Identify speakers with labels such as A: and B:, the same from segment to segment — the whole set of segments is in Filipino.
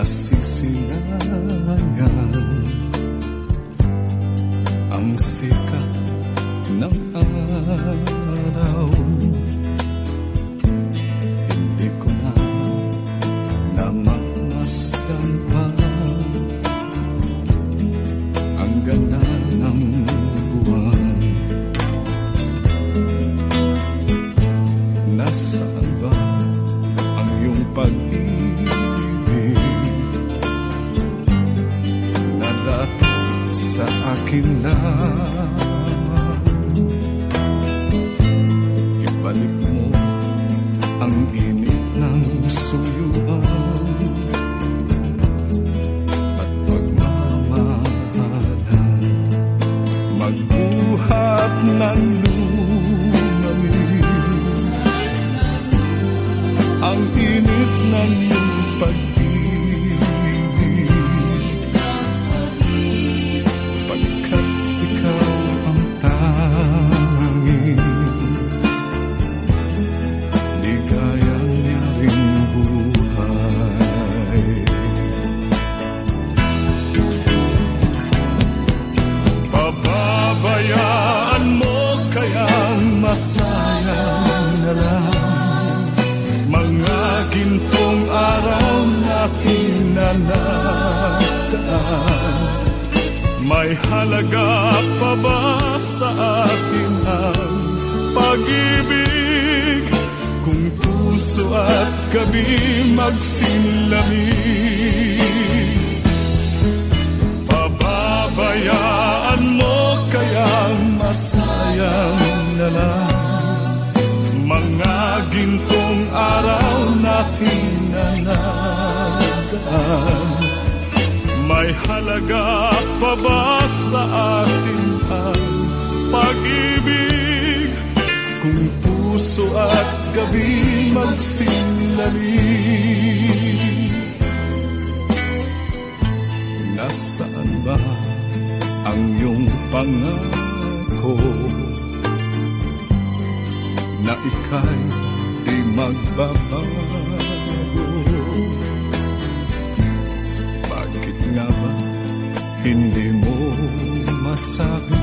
A: Nasisilayan Ang akin lamang. Ibalik mo ang init ng suyuan. At pagmamahalan Magbuhat ng lumamin Ang init ng iyong pag-ibig natin na nagdaan May halaga pa ba sa atin ang pag-ibig? Kung puso at gabi magsinlamig Pababayaan mo kayang masayang na lang Mga gintong araw natin na nagdaan May halaga pa ba sa atin ang pag-ibig Kung puso at gabi magsinlamig Nasaan ba ang iyong pangako? Na ika'y di magbabago masabi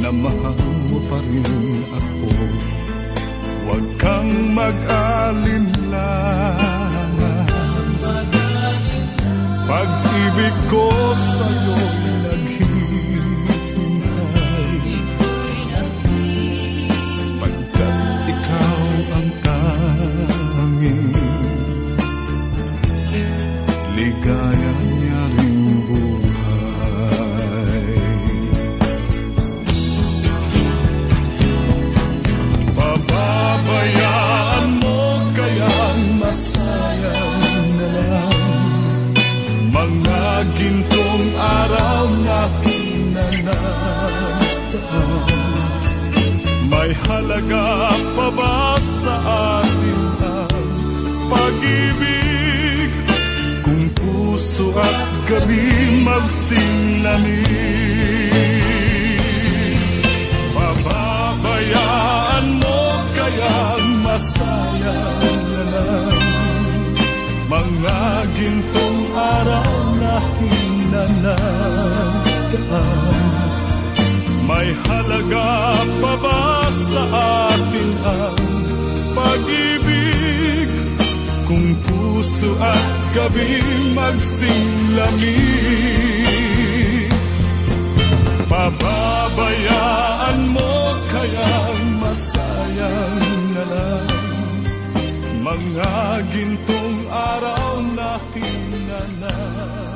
A: Na mahal mo pa rin ako. Huwag kang mag-alinlangan. Pag-ibig ko sa'yo'y May halaga pa ba sa atin ang pag-ibig. Kung puso at gabi magsinlamig Pababayaan mo kayang masayang na lang. Mga gintong araw na nagdaan May halaga pa ba sa atin ang pag-ibig. Kung puso at gabi magsinlamig Pababayaan mo kayang masayang na lang mga gintong araw natin na nadaan